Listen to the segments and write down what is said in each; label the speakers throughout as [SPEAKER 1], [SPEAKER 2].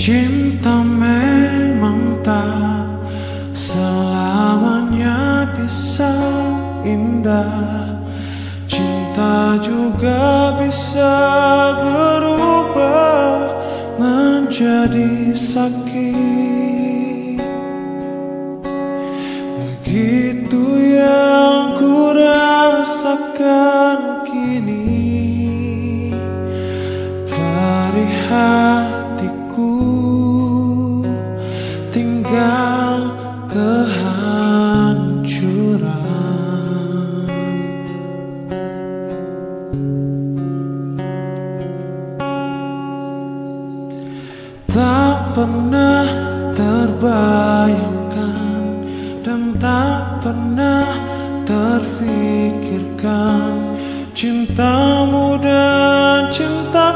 [SPEAKER 1] Cinta memang tak selamanya bisa indah. Cinta juga bisa berubah menjadi sakit. Begitu yang ku rasakan kini Perih kehancuran. Tak pernah terbayangkan dan tak pernah terfikirkan Cintamu dan cintaku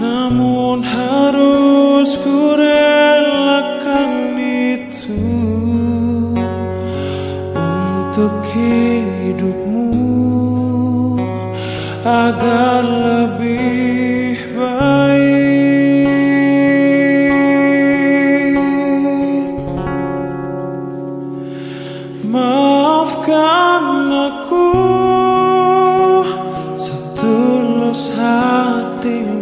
[SPEAKER 1] Namun harus ku relakan itu Untuk hidupmu agar lebih baik. Maafkan aku setulus hatimu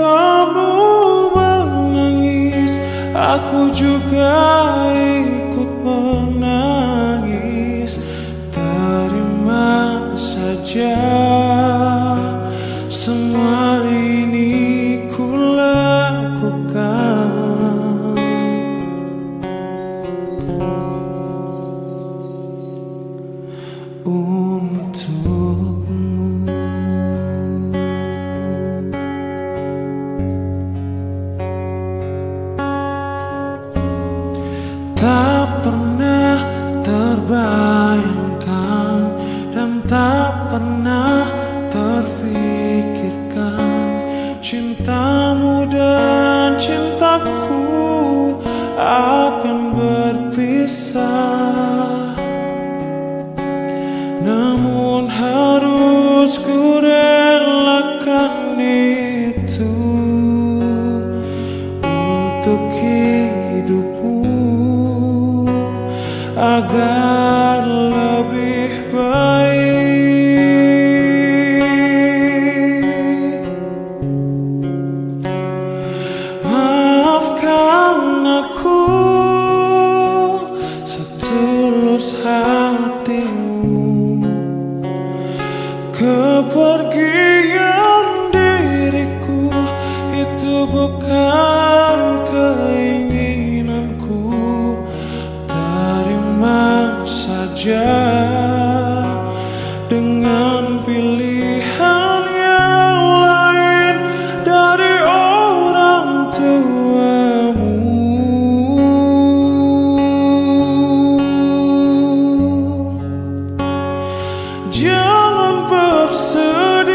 [SPEAKER 1] kamu menangis, aku juga ikut dan cintaku akan berpisah. Namun harus ku relakan itu Untuk hidupmu Agar hatimu. Kepergian diriku itu bukan keinginanku. Terima saja Jangan bersedih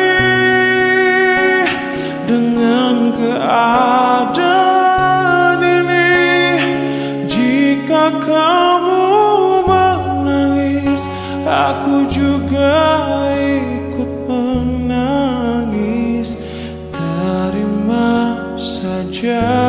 [SPEAKER 1] dengan keadaan ini. Jika kamu menangis Aku juga ikut menangis. Terima saja